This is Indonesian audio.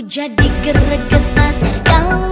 jadi geregetan kalau